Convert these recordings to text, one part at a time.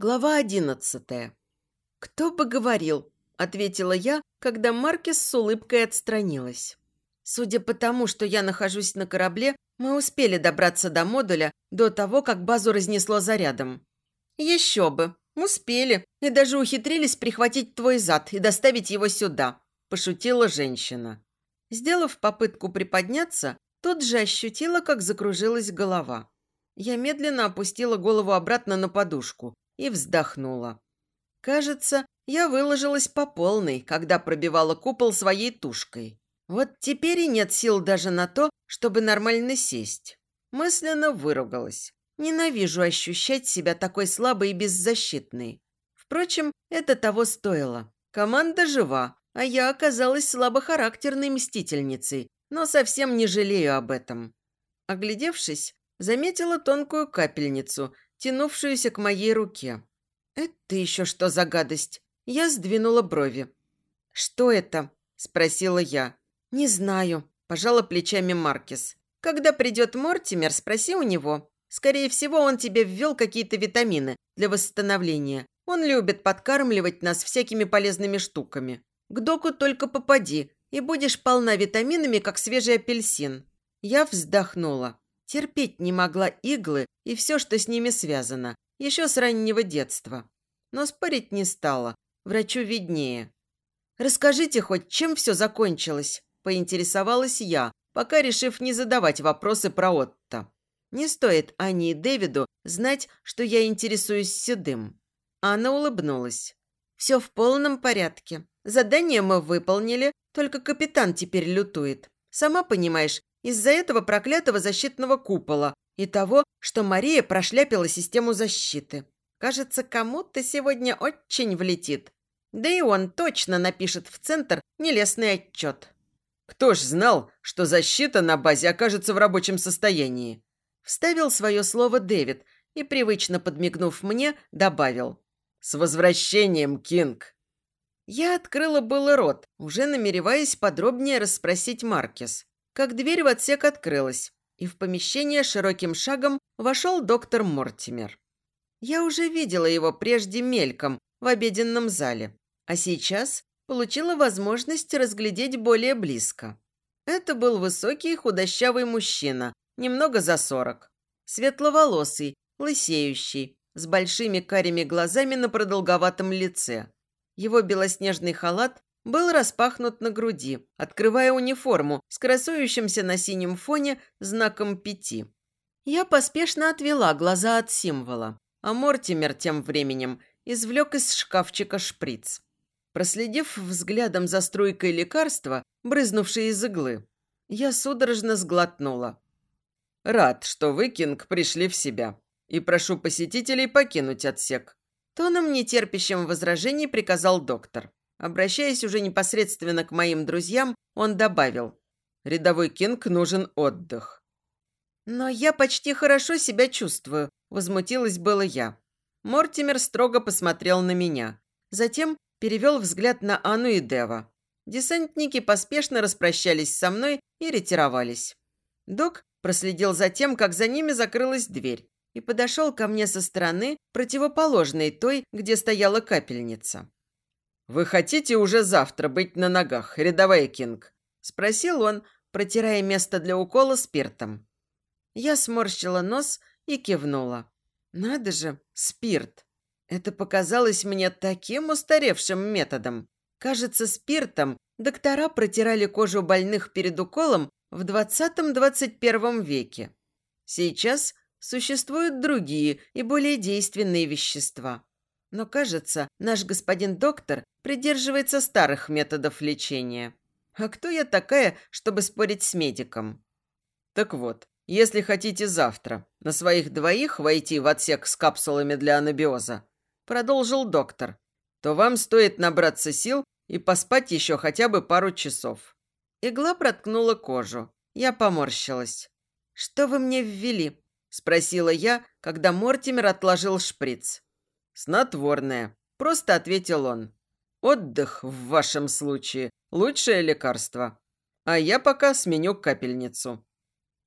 Глава одиннадцатая. «Кто бы говорил?» – ответила я, когда Маркес с улыбкой отстранилась. Судя по тому, что я нахожусь на корабле, мы успели добраться до модуля до того, как базу разнесло зарядом. «Еще бы! Успели! И даже ухитрились прихватить твой зад и доставить его сюда!» – пошутила женщина. Сделав попытку приподняться, тут же ощутила, как закружилась голова. Я медленно опустила голову обратно на подушку и вздохнула. Кажется, я выложилась по полной, когда пробивала купол своей тушкой. Вот теперь и нет сил даже на то, чтобы нормально сесть. Мысленно выругалась. Ненавижу ощущать себя такой слабой и беззащитной. Впрочем, это того стоило. Команда жива, а я оказалась слабохарактерной мстительницей, но совсем не жалею об этом. Оглядевшись, заметила тонкую капельницу, тянувшуюся к моей руке. «Это еще что за гадость?» Я сдвинула брови. «Что это?» – спросила я. «Не знаю», – пожала плечами Маркис. «Когда придет Мортимер, спроси у него. Скорее всего, он тебе ввел какие-то витамины для восстановления. Он любит подкармливать нас всякими полезными штуками. К доку только попади, и будешь полна витаминами, как свежий апельсин». Я вздохнула. Терпеть не могла иглы и все, что с ними связано, еще с раннего детства. Но спорить не стала, врачу виднее. «Расскажите хоть, чем все закончилось?» – поинтересовалась я, пока решив не задавать вопросы про Отто. Не стоит Ане и Дэвиду знать, что я интересуюсь седым. Анна улыбнулась. «Все в полном порядке. Задание мы выполнили, только капитан теперь лютует. Сама понимаешь, из-за этого проклятого защитного купола и того, что Мария прошляпила систему защиты. Кажется, кому-то сегодня очень влетит. Да и он точно напишет в центр нелестный отчет. Кто ж знал, что защита на базе окажется в рабочем состоянии? Вставил свое слово Дэвид и, привычно подмигнув мне, добавил. «С возвращением, Кинг!» Я открыла было рот, уже намереваясь подробнее расспросить Маркес как дверь в отсек открылась, и в помещение широким шагом вошел доктор Мортимер. Я уже видела его прежде мельком в обеденном зале, а сейчас получила возможность разглядеть более близко. Это был высокий худощавый мужчина, немного за сорок, светловолосый, лысеющий, с большими карими глазами на продолговатом лице. Его белоснежный халат был распахнут на груди, открывая униформу с красующимся на синем фоне знаком пяти. Я поспешно отвела глаза от символа, а Мортимер тем временем извлек из шкафчика шприц. Проследив взглядом за струйкой лекарства, брызнувшей из иглы, я судорожно сглотнула. «Рад, что вы, Кинг, пришли в себя, и прошу посетителей покинуть отсек», тоном нетерпящим возражений приказал доктор. Обращаясь уже непосредственно к моим друзьям, он добавил. «Рядовой Кинг нужен отдых». «Но я почти хорошо себя чувствую», – возмутилась было я. Мортимер строго посмотрел на меня. Затем перевел взгляд на Анну и Дева. Десантники поспешно распрощались со мной и ретировались. Док проследил за тем, как за ними закрылась дверь, и подошел ко мне со стороны, противоположной той, где стояла капельница. «Вы хотите уже завтра быть на ногах, рядовая Кинг?» – спросил он, протирая место для укола спиртом. Я сморщила нос и кивнула. «Надо же, спирт!» Это показалось мне таким устаревшим методом. Кажется, спиртом доктора протирали кожу больных перед уколом в 20-21 веке. Сейчас существуют другие и более действенные вещества. Но, кажется, наш господин доктор придерживается старых методов лечения. А кто я такая, чтобы спорить с медиком? Так вот, если хотите завтра на своих двоих войти в отсек с капсулами для анабиоза, продолжил доктор, то вам стоит набраться сил и поспать еще хотя бы пару часов. Игла проткнула кожу. Я поморщилась. «Что вы мне ввели?» – спросила я, когда Мортимер отложил шприц. «Снотворное», – просто ответил он. «Отдых в вашем случае – лучшее лекарство. А я пока сменю капельницу».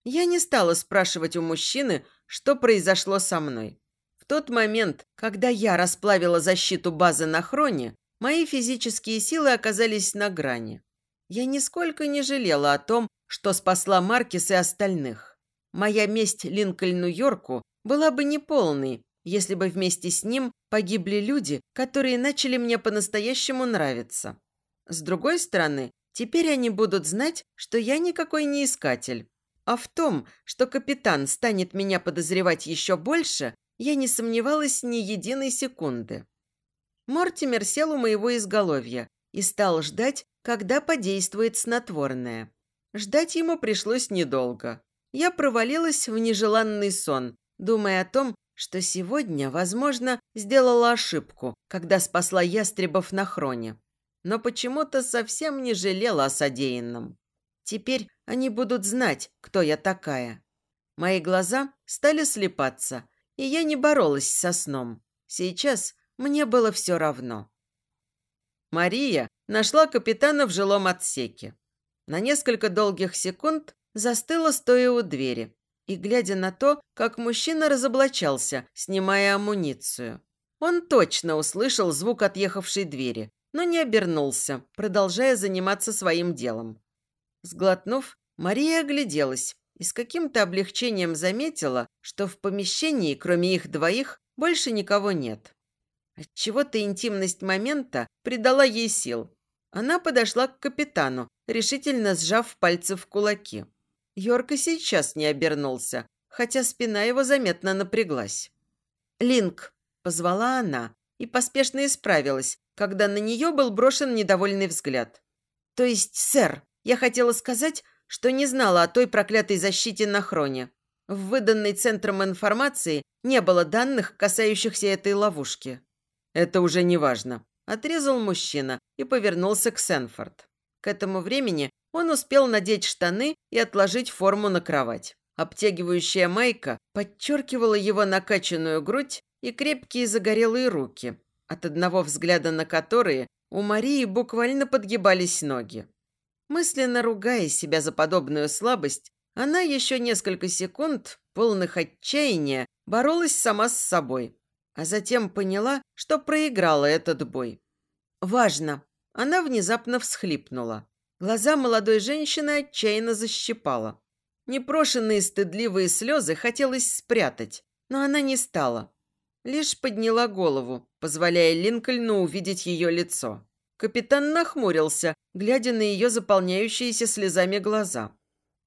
Я не стала спрашивать у мужчины, что произошло со мной. В тот момент, когда я расплавила защиту базы на хроне, мои физические силы оказались на грани. Я нисколько не жалела о том, что спасла Маркис и остальных. Моя месть Линкольну Йорку была бы неполной, если бы вместе с ним погибли люди, которые начали мне по-настоящему нравиться. С другой стороны, теперь они будут знать, что я никакой не искатель. А в том, что капитан станет меня подозревать еще больше, я не сомневалась ни единой секунды. Мортимер сел у моего изголовья и стал ждать, когда подействует снотворное. Ждать ему пришлось недолго. Я провалилась в нежеланный сон, думая о том, что сегодня, возможно, сделала ошибку, когда спасла ястребов на хроне. Но почему-то совсем не жалела о содеянном. Теперь они будут знать, кто я такая. Мои глаза стали слепаться, и я не боролась со сном. Сейчас мне было все равно. Мария нашла капитана в жилом отсеке. На несколько долгих секунд застыла, стоя у двери, и глядя на то, как мужчина разоблачался, снимая амуницию. Он точно услышал звук отъехавшей двери, но не обернулся, продолжая заниматься своим делом. Сглотнув, Мария огляделась и с каким-то облегчением заметила, что в помещении, кроме их двоих, больше никого нет. Отчего-то интимность момента придала ей сил. Она подошла к капитану, решительно сжав пальцы в кулаки. Йорк и сейчас не обернулся, хотя спина его заметно напряглась. «Линк!» – позвала она и поспешно исправилась, когда на нее был брошен недовольный взгляд. «То есть, сэр, я хотела сказать, что не знала о той проклятой защите на хроне. В выданной центром информации не было данных, касающихся этой ловушки». «Это уже не важно», – отрезал мужчина и повернулся к Сенфорд. К этому времени он успел надеть штаны и отложить форму на кровать. Обтягивающая майка подчеркивала его накачанную грудь и крепкие загорелые руки, от одного взгляда на которые у Марии буквально подгибались ноги. Мысленно ругая себя за подобную слабость, она еще несколько секунд, полных отчаяния, боролась сама с собой, а затем поняла, что проиграла этот бой. «Важно!» Она внезапно всхлипнула. Глаза молодой женщины отчаянно защипала. Непрошенные стыдливые слезы хотелось спрятать, но она не стала. Лишь подняла голову, позволяя Линкольну увидеть ее лицо. Капитан нахмурился, глядя на ее заполняющиеся слезами глаза.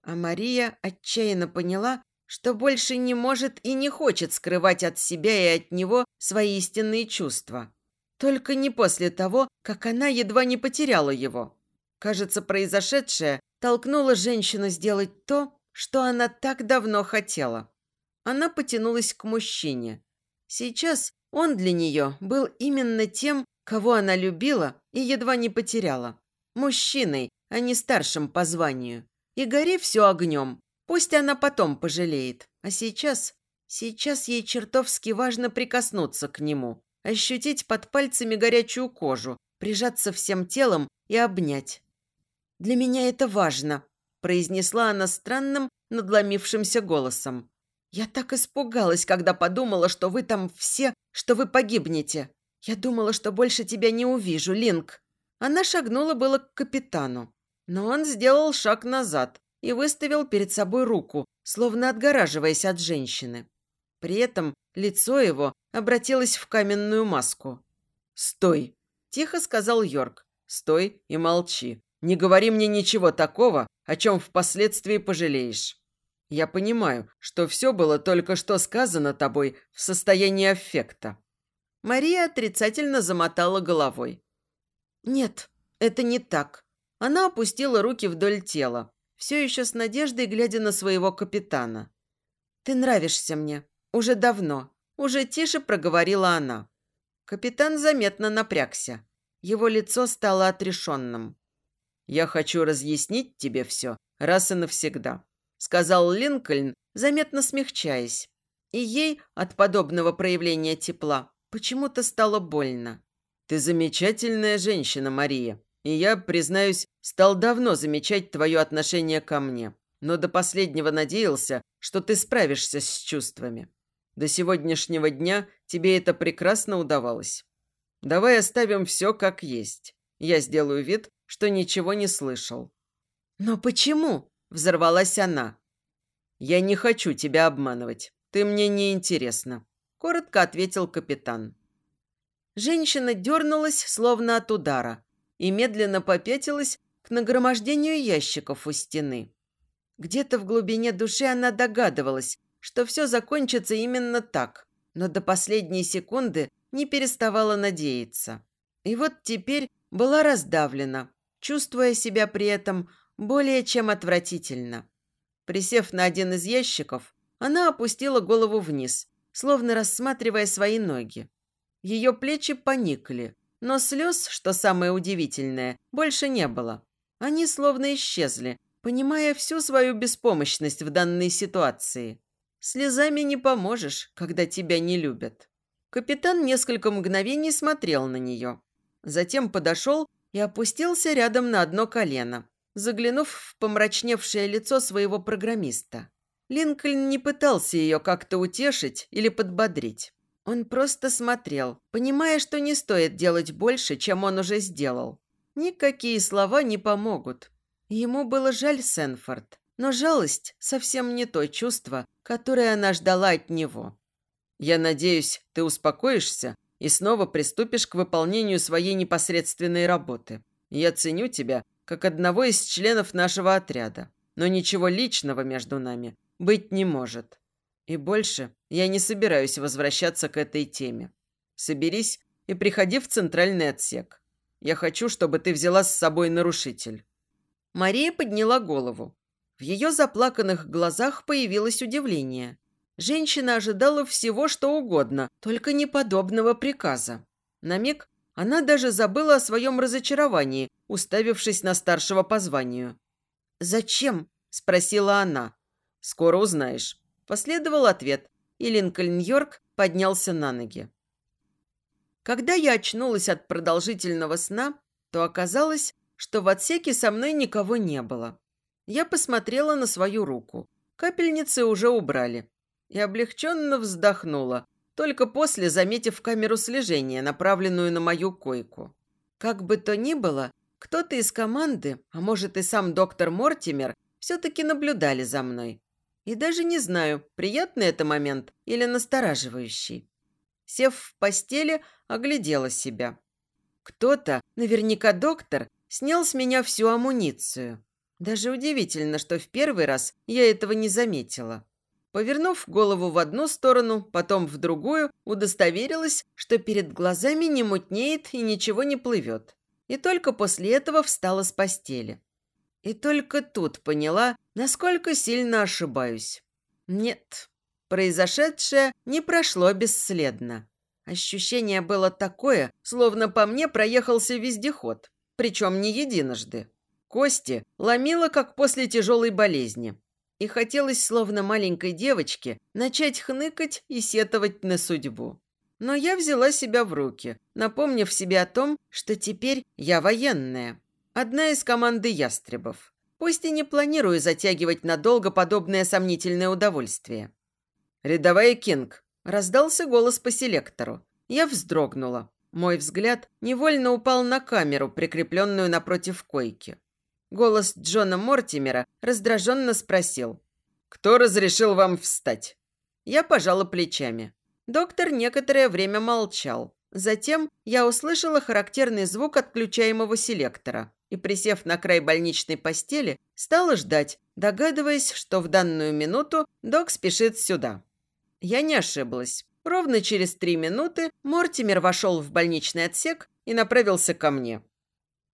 А Мария отчаянно поняла, что больше не может и не хочет скрывать от себя и от него свои истинные чувства. Только не после того, как она едва не потеряла его. Кажется, произошедшее толкнуло женщину сделать то, что она так давно хотела. Она потянулась к мужчине. Сейчас он для нее был именно тем, кого она любила и едва не потеряла. Мужчиной, а не старшим по званию. И гори все огнем. Пусть она потом пожалеет. А сейчас... Сейчас ей чертовски важно прикоснуться к нему, ощутить под пальцами горячую кожу, прижаться всем телом и обнять. «Для меня это важно», – произнесла она странным, надломившимся голосом. «Я так испугалась, когда подумала, что вы там все, что вы погибнете. Я думала, что больше тебя не увижу, Линк». Она шагнула было к капитану, но он сделал шаг назад и выставил перед собой руку, словно отгораживаясь от женщины. При этом лицо его обратилось в каменную маску. «Стой!» – тихо сказал Йорк. «Стой и молчи. Не говори мне ничего такого, о чем впоследствии пожалеешь. Я понимаю, что все было только что сказано тобой в состоянии аффекта». Мария отрицательно замотала головой. «Нет, это не так». Она опустила руки вдоль тела, все еще с надеждой глядя на своего капитана. «Ты нравишься мне. Уже давно». Уже тише проговорила она. Капитан заметно напрягся. Его лицо стало отрешенным. «Я хочу разъяснить тебе все раз и навсегда», сказал Линкольн, заметно смягчаясь. И ей от подобного проявления тепла почему-то стало больно. «Ты замечательная женщина, Мария, и я, признаюсь, стал давно замечать твое отношение ко мне, но до последнего надеялся, что ты справишься с чувствами. До сегодняшнего дня тебе это прекрасно удавалось. Давай оставим все как есть. Я сделаю вид, что ничего не слышал». «Но почему?» – взорвалась она. «Я не хочу тебя обманывать. Ты мне не интересна», – коротко ответил капитан. Женщина дернулась, словно от удара, и медленно попятилась к нагромождению ящиков у стены. Где-то в глубине души она догадывалась, что все закончится именно так, но до последней секунды не переставала надеяться. И вот теперь была раздавлена, чувствуя себя при этом более чем отвратительно. Присев на один из ящиков, она опустила голову вниз, словно рассматривая свои ноги. Ее плечи поникли, но слез, что самое удивительное, больше не было. Они словно исчезли, понимая всю свою беспомощность в данной ситуации. Слезами не поможешь, когда тебя не любят. Капитан несколько мгновений смотрел на нее. Затем подошел и опустился рядом на одно колено, заглянув в помрачневшее лицо своего программиста. Линкольн не пытался ее как-то утешить или подбодрить. Он просто смотрел, понимая, что не стоит делать больше, чем он уже сделал. Никакие слова не помогут. Ему было жаль Сенфорд, но жалость совсем не то чувство, которое она ждала от него. «Я надеюсь, ты успокоишься и снова приступишь к выполнению своей непосредственной работы. Я ценю тебя как одного из членов нашего отряда, но ничего личного между нами быть не может. И больше я не собираюсь возвращаться к этой теме. Соберись и приходи в центральный отсек. Я хочу, чтобы ты взяла с собой нарушитель». Мария подняла голову. В ее заплаканных глазах появилось удивление. Женщина ожидала всего, что угодно, только не подобного приказа. На миг она даже забыла о своем разочаровании, уставившись на старшего по званию. «Зачем?» – спросила она. «Скоро узнаешь». Последовал ответ, и Линкольн Йорк поднялся на ноги. Когда я очнулась от продолжительного сна, то оказалось, что в отсеке со мной никого не было. Я посмотрела на свою руку. Капельницы уже убрали. И облегченно вздохнула, только после заметив камеру слежения, направленную на мою койку. Как бы то ни было, кто-то из команды, а может и сам доктор Мортимер, все-таки наблюдали за мной. И даже не знаю, приятный это момент или настораживающий. Сев в постели, оглядела себя. Кто-то, наверняка доктор, снял с меня всю амуницию. Даже удивительно, что в первый раз я этого не заметила. Повернув голову в одну сторону, потом в другую, удостоверилась, что перед глазами не мутнеет и ничего не плывет. И только после этого встала с постели. И только тут поняла, насколько сильно ошибаюсь. Нет, Произошедшее не прошло бесследно. Ощущение было такое, словно по мне проехался вездеход, причем не единожды. Кости ломило, как после тяжелой болезни. И хотелось, словно маленькой девочке, начать хныкать и сетовать на судьбу. Но я взяла себя в руки, напомнив себе о том, что теперь я военная. Одна из команды ястребов. Пусть и не планирую затягивать надолго подобное сомнительное удовольствие. «Рядовая Кинг!» – раздался голос по селектору. Я вздрогнула. Мой взгляд невольно упал на камеру, прикрепленную напротив койки. Голос Джона Мортимера раздраженно спросил. «Кто разрешил вам встать?» Я пожала плечами. Доктор некоторое время молчал. Затем я услышала характерный звук отключаемого селектора и, присев на край больничной постели, стала ждать, догадываясь, что в данную минуту док спешит сюда. Я не ошиблась. Ровно через три минуты Мортимер вошел в больничный отсек и направился ко мне.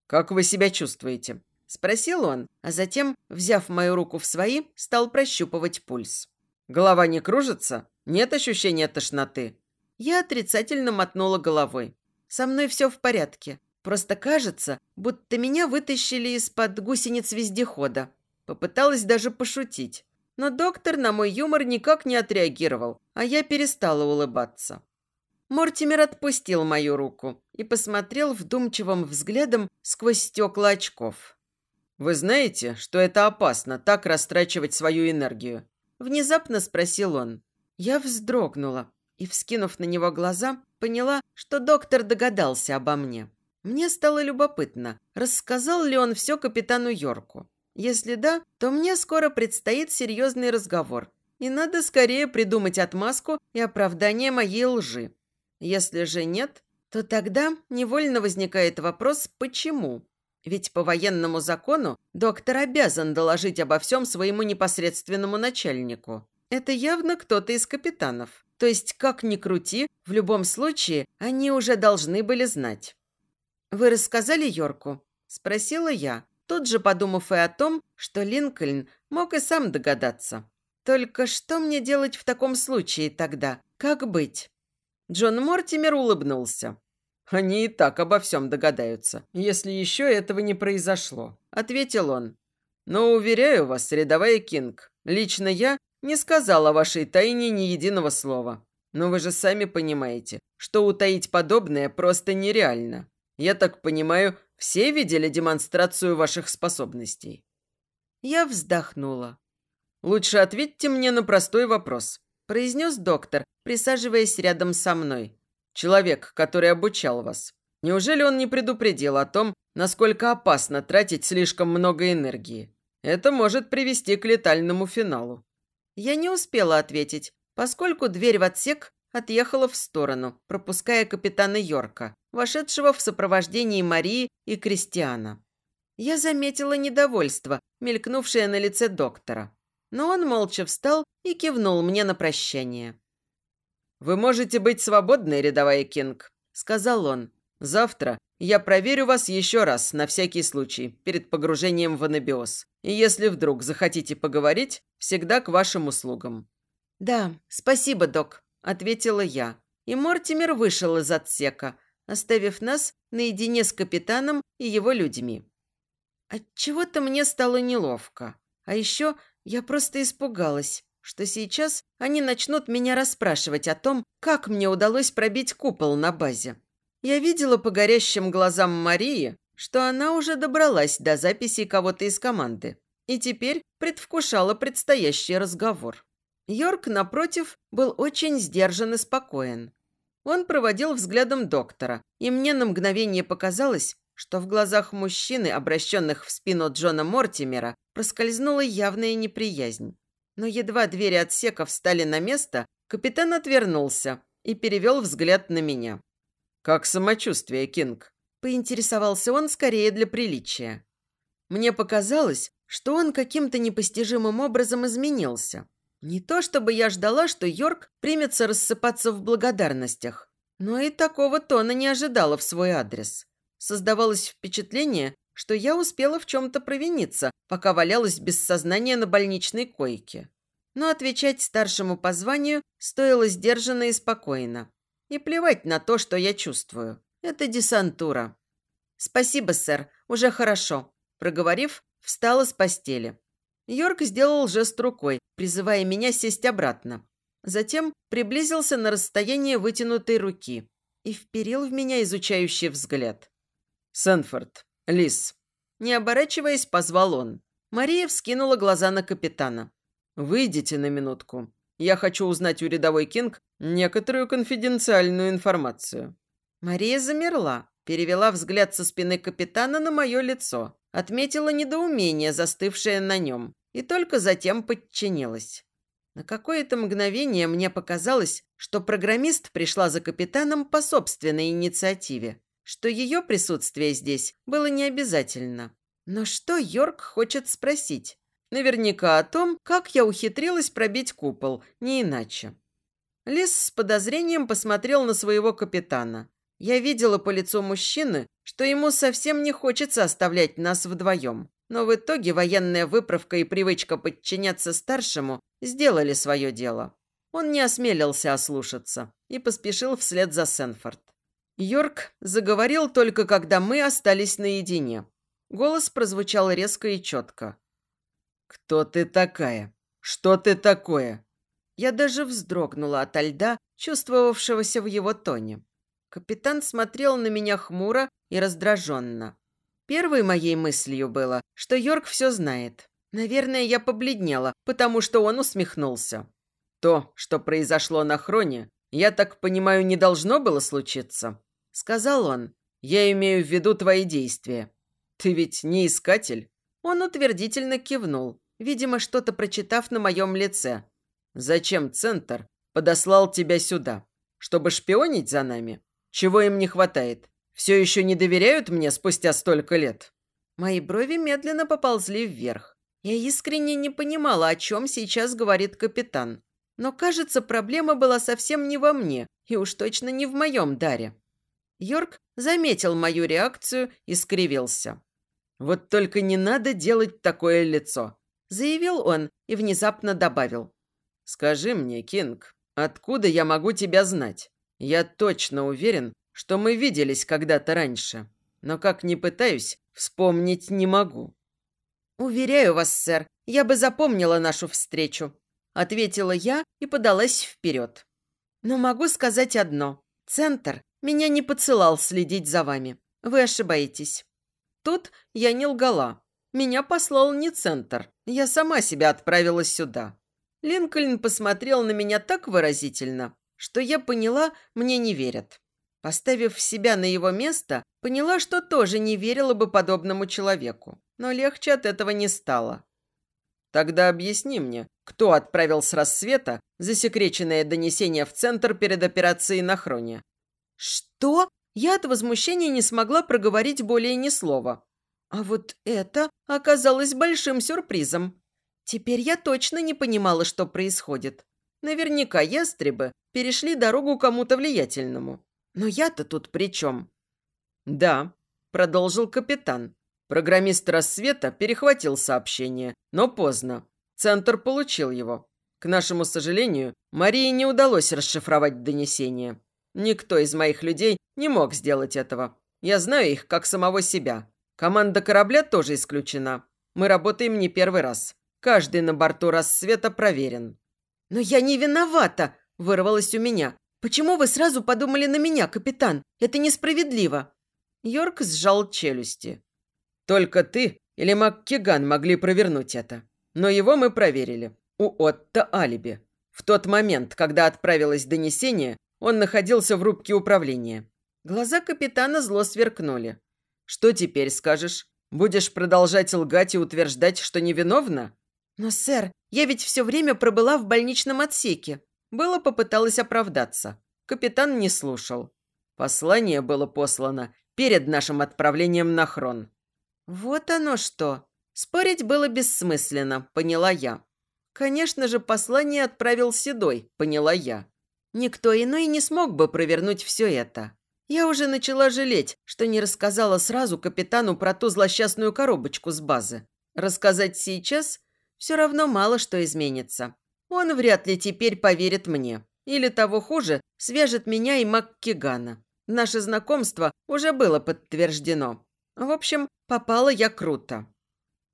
«Как вы себя чувствуете?» – спросил он, а затем, взяв мою руку в свои, стал прощупывать пульс. «Голова не кружится? Нет ощущения тошноты?» Я отрицательно мотнула головой. «Со мной все в порядке. Просто кажется, будто меня вытащили из-под гусениц вездехода». Попыталась даже пошутить но доктор на мой юмор никак не отреагировал, а я перестала улыбаться. Мортимер отпустил мою руку и посмотрел вдумчивым взглядом сквозь стекла очков. «Вы знаете, что это опасно, так растрачивать свою энергию?» Внезапно спросил он. Я вздрогнула и, вскинув на него глаза, поняла, что доктор догадался обо мне. Мне стало любопытно, рассказал ли он все капитану Йорку. Если да, то мне скоро предстоит серьезный разговор, и надо скорее придумать отмазку и оправдание моей лжи. Если же нет, то тогда невольно возникает вопрос «почему?». Ведь по военному закону доктор обязан доложить обо всем своему непосредственному начальнику. Это явно кто-то из капитанов. То есть, как ни крути, в любом случае они уже должны были знать. «Вы рассказали Йорку?» – спросила я, тут же подумав и о том, что Линкольн мог и сам догадаться. «Только что мне делать в таком случае тогда? Как быть?» Джон Мортимер улыбнулся. «Они и так обо всем догадаются, если еще этого не произошло», – ответил он. «Но, уверяю вас, рядовая Кинг, лично я не сказал о вашей тайне ни единого слова. Но вы же сами понимаете, что утаить подобное просто нереально. Я так понимаю, все видели демонстрацию ваших способностей?» Я вздохнула. «Лучше ответьте мне на простой вопрос», – произнес доктор, присаживаясь рядом со мной. «Человек, который обучал вас. Неужели он не предупредил о том, насколько опасно тратить слишком много энергии? Это может привести к летальному финалу». Я не успела ответить, поскольку дверь в отсек отъехала в сторону, пропуская капитана Йорка вошедшего в сопровождении Марии и Кристиана. Я заметила недовольство, мелькнувшее на лице доктора. Но он молча встал и кивнул мне на прощание. «Вы можете быть свободны, рядовая Кинг», – сказал он. «Завтра я проверю вас еще раз, на всякий случай, перед погружением в анабиоз. И если вдруг захотите поговорить, всегда к вашим услугам». «Да, спасибо, док», – ответила я. И Мортимер вышел из отсека – оставив нас наедине с капитаном и его людьми. Отчего-то мне стало неловко. А еще я просто испугалась, что сейчас они начнут меня расспрашивать о том, как мне удалось пробить купол на базе. Я видела по горящим глазам Марии, что она уже добралась до записи кого-то из команды и теперь предвкушала предстоящий разговор. Йорк, напротив, был очень сдержан и спокоен. Он проводил взглядом доктора, и мне на мгновение показалось, что в глазах мужчины, обращенных в спину Джона Мортимера, проскользнула явная неприязнь. Но едва двери отсека встали на место, капитан отвернулся и перевел взгляд на меня. «Как самочувствие, Кинг?» – поинтересовался он скорее для приличия. Мне показалось, что он каким-то непостижимым образом изменился. Не то чтобы я ждала, что Йорк примется рассыпаться в благодарностях, но и такого тона не ожидала в свой адрес. Создавалось впечатление, что я успела в чем-то провиниться, пока валялась без сознания на больничной койке. Но отвечать старшему по званию стоило сдержанно и спокойно. И плевать на то, что я чувствую. Это десантура. «Спасибо, сэр, уже хорошо», – проговорив, встала с постели. Йорк сделал жест рукой, призывая меня сесть обратно. Затем приблизился на расстояние вытянутой руки и вперил в меня изучающий взгляд. «Сэнфорд, Лис». Не оборачиваясь, позвал он. Мария вскинула глаза на капитана. «Выйдите на минутку. Я хочу узнать у рядовой Кинг некоторую конфиденциальную информацию». Мария замерла, перевела взгляд со спины капитана на мое лицо, отметила недоумение, застывшее на нем и только затем подчинилась. На какое-то мгновение мне показалось, что программист пришла за капитаном по собственной инициативе, что ее присутствие здесь было необязательно. Но что Йорк хочет спросить? Наверняка о том, как я ухитрилась пробить купол, не иначе. Лис с подозрением посмотрел на своего капитана. Я видела по лицу мужчины, что ему совсем не хочется оставлять нас вдвоем. Но в итоге военная выправка и привычка подчиняться старшему сделали свое дело. Он не осмелился ослушаться и поспешил вслед за Сенфорд. Йорк заговорил только, когда мы остались наедине. Голос прозвучал резко и четко. «Кто ты такая? Что ты такое?» Я даже вздрогнула ото льда, чувствовавшегося в его тоне. Капитан смотрел на меня хмуро и раздраженно. Первой моей мыслью было, что Йорк все знает. Наверное, я побледнела, потому что он усмехнулся. То, что произошло на Хроне, я так понимаю, не должно было случиться?» Сказал он. «Я имею в виду твои действия. Ты ведь не искатель?» Он утвердительно кивнул, видимо, что-то прочитав на моем лице. «Зачем Центр подослал тебя сюда? Чтобы шпионить за нами? Чего им не хватает? Все еще не доверяют мне спустя столько лет?» Мои брови медленно поползли вверх. Я искренне не понимала, о чем сейчас говорит капитан. Но, кажется, проблема была совсем не во мне и уж точно не в моем даре. Йорк заметил мою реакцию и скривился. «Вот только не надо делать такое лицо», – заявил он и внезапно добавил. «Скажи мне, Кинг, откуда я могу тебя знать? Я точно уверен, что мы виделись когда-то раньше, но как ни пытаюсь, вспомнить не могу». «Уверяю вас, сэр, я бы запомнила нашу встречу», – ответила я и подалась вперед. «Но могу сказать одно. Центр меня не поцелал следить за вами. Вы ошибаетесь. Тут я не лгала. Меня послал не центр. Я сама себя отправила сюда. Линкольн посмотрел на меня так выразительно, что я поняла, мне не верят. Поставив себя на его место, поняла, что тоже не верила бы подобному человеку. Но легче от этого не стало. Тогда объясни мне, кто отправил с рассвета засекреченное донесение в центр перед операцией на Хроне? Что? Я от возмущения не смогла проговорить более ни слова. А вот это оказалось большим сюрпризом. Теперь я точно не понимала, что происходит. Наверняка ястребы перешли дорогу кому-то влиятельному. Но я-то тут при чем? «Да», – продолжил капитан. Программист «Рассвета» перехватил сообщение, но поздно. Центр получил его. К нашему сожалению, Марии не удалось расшифровать донесение. Никто из моих людей не мог сделать этого. Я знаю их как самого себя. Команда корабля тоже исключена. Мы работаем не первый раз. Каждый на борту рассвета проверен». «Но я не виновата!» – вырвалось у меня. «Почему вы сразу подумали на меня, капитан? Это несправедливо!» Йорк сжал челюсти. «Только ты или МакКиган могли провернуть это. Но его мы проверили. У Отто алиби. В тот момент, когда отправилось донесение, он находился в рубке управления. Глаза капитана зло сверкнули. «Что теперь скажешь? Будешь продолжать лгать и утверждать, что невиновна?» «Но, сэр, я ведь все время пробыла в больничном отсеке». Было попыталась оправдаться. Капитан не слушал. Послание было послано перед нашим отправлением на Хрон. «Вот оно что!» Спорить было бессмысленно, поняла я. Конечно же, послание отправил Седой, поняла я. Никто иной не смог бы провернуть все это. Я уже начала жалеть, что не рассказала сразу капитану про ту злосчастную коробочку с базы. Рассказать сейчас все равно мало что изменится. Он вряд ли теперь поверит мне. Или того хуже, свяжет меня и Маккигана. Наше знакомство уже было подтверждено. В общем, попала я круто.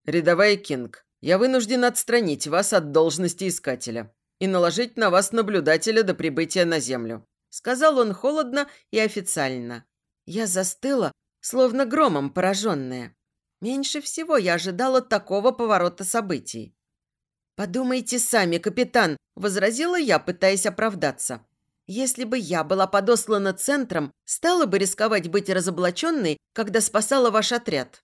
«Рядовая Кинг, я вынужден отстранить вас от должности искателя и наложить на вас наблюдателя до прибытия на Землю», сказал он холодно и официально. Я застыла, словно громом пораженная. Меньше всего я ожидала такого поворота событий. «Подумайте сами, капитан», – возразила я, пытаясь оправдаться. «Если бы я была подослана центром, стала бы рисковать быть разоблаченной, когда спасала ваш отряд».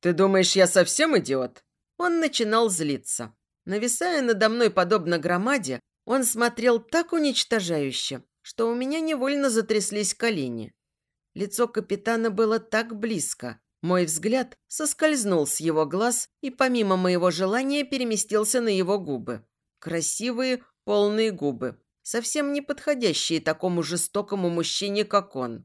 «Ты думаешь, я совсем идиот?» Он начинал злиться. Нависая надо мной подобно громаде, он смотрел так уничтожающе, что у меня невольно затряслись колени. Лицо капитана было так близко. Мой взгляд соскользнул с его глаз и помимо моего желания переместился на его губы. Красивые, полные губы, совсем не подходящие такому жестокому мужчине, как он.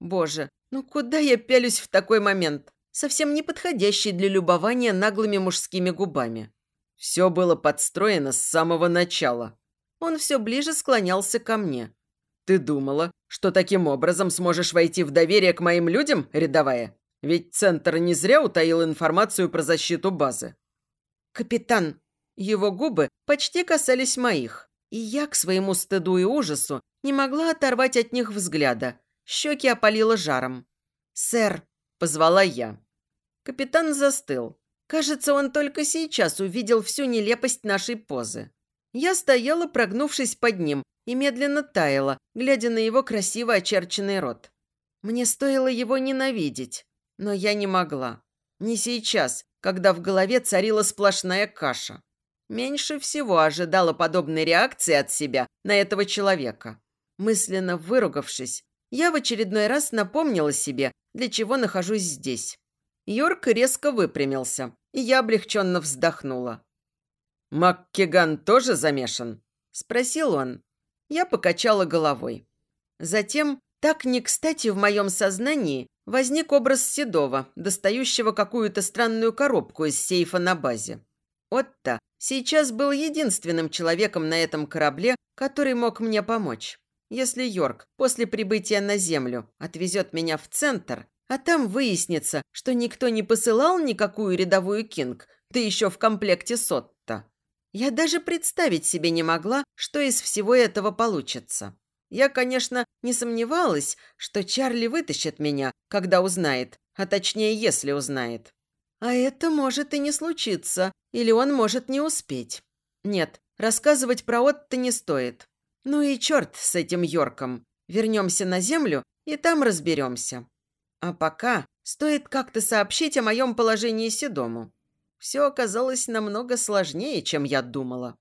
Боже, ну куда я пялюсь в такой момент? Совсем не подходящий для любования наглыми мужскими губами. Все было подстроено с самого начала. Он все ближе склонялся ко мне. «Ты думала, что таким образом сможешь войти в доверие к моим людям, рядовая? Ведь Центр не зря утаил информацию про защиту базы». «Капитан!» Его губы почти касались моих, и я, к своему стыду и ужасу, не могла оторвать от них взгляда. Щеки опалило жаром. «Сэр!» – позвала я. Капитан застыл. Кажется, он только сейчас увидел всю нелепость нашей позы. Я стояла, прогнувшись под ним, и медленно таяла, глядя на его красиво очерченный рот. Мне стоило его ненавидеть, но я не могла. Не сейчас, когда в голове царила сплошная каша. Меньше всего ожидала подобной реакции от себя на этого человека. Мысленно выругавшись, я в очередной раз напомнила себе, для чего нахожусь здесь. Йорк резко выпрямился, и я облегченно вздохнула. «Маккиган тоже замешан?» – спросил он. Я покачала головой. Затем, так не кстати в моем сознании, возник образ Седова, достающего какую-то странную коробку из сейфа на базе. Отто сейчас был единственным человеком на этом корабле, который мог мне помочь. Если Йорк после прибытия на Землю отвезет меня в центр, а там выяснится, что никто не посылал никакую рядовую Кинг, да еще в комплекте Сотта. Я даже представить себе не могла, что из всего этого получится. Я, конечно, не сомневалась, что Чарли вытащит меня, когда узнает, а точнее, если узнает. А это может и не случиться, или он может не успеть. Нет, рассказывать про Отто не стоит. Ну и черт с этим Йорком. Вернемся на землю и там разберемся. А пока стоит как-то сообщить о моем положении Седому. Все оказалось намного сложнее, чем я думала.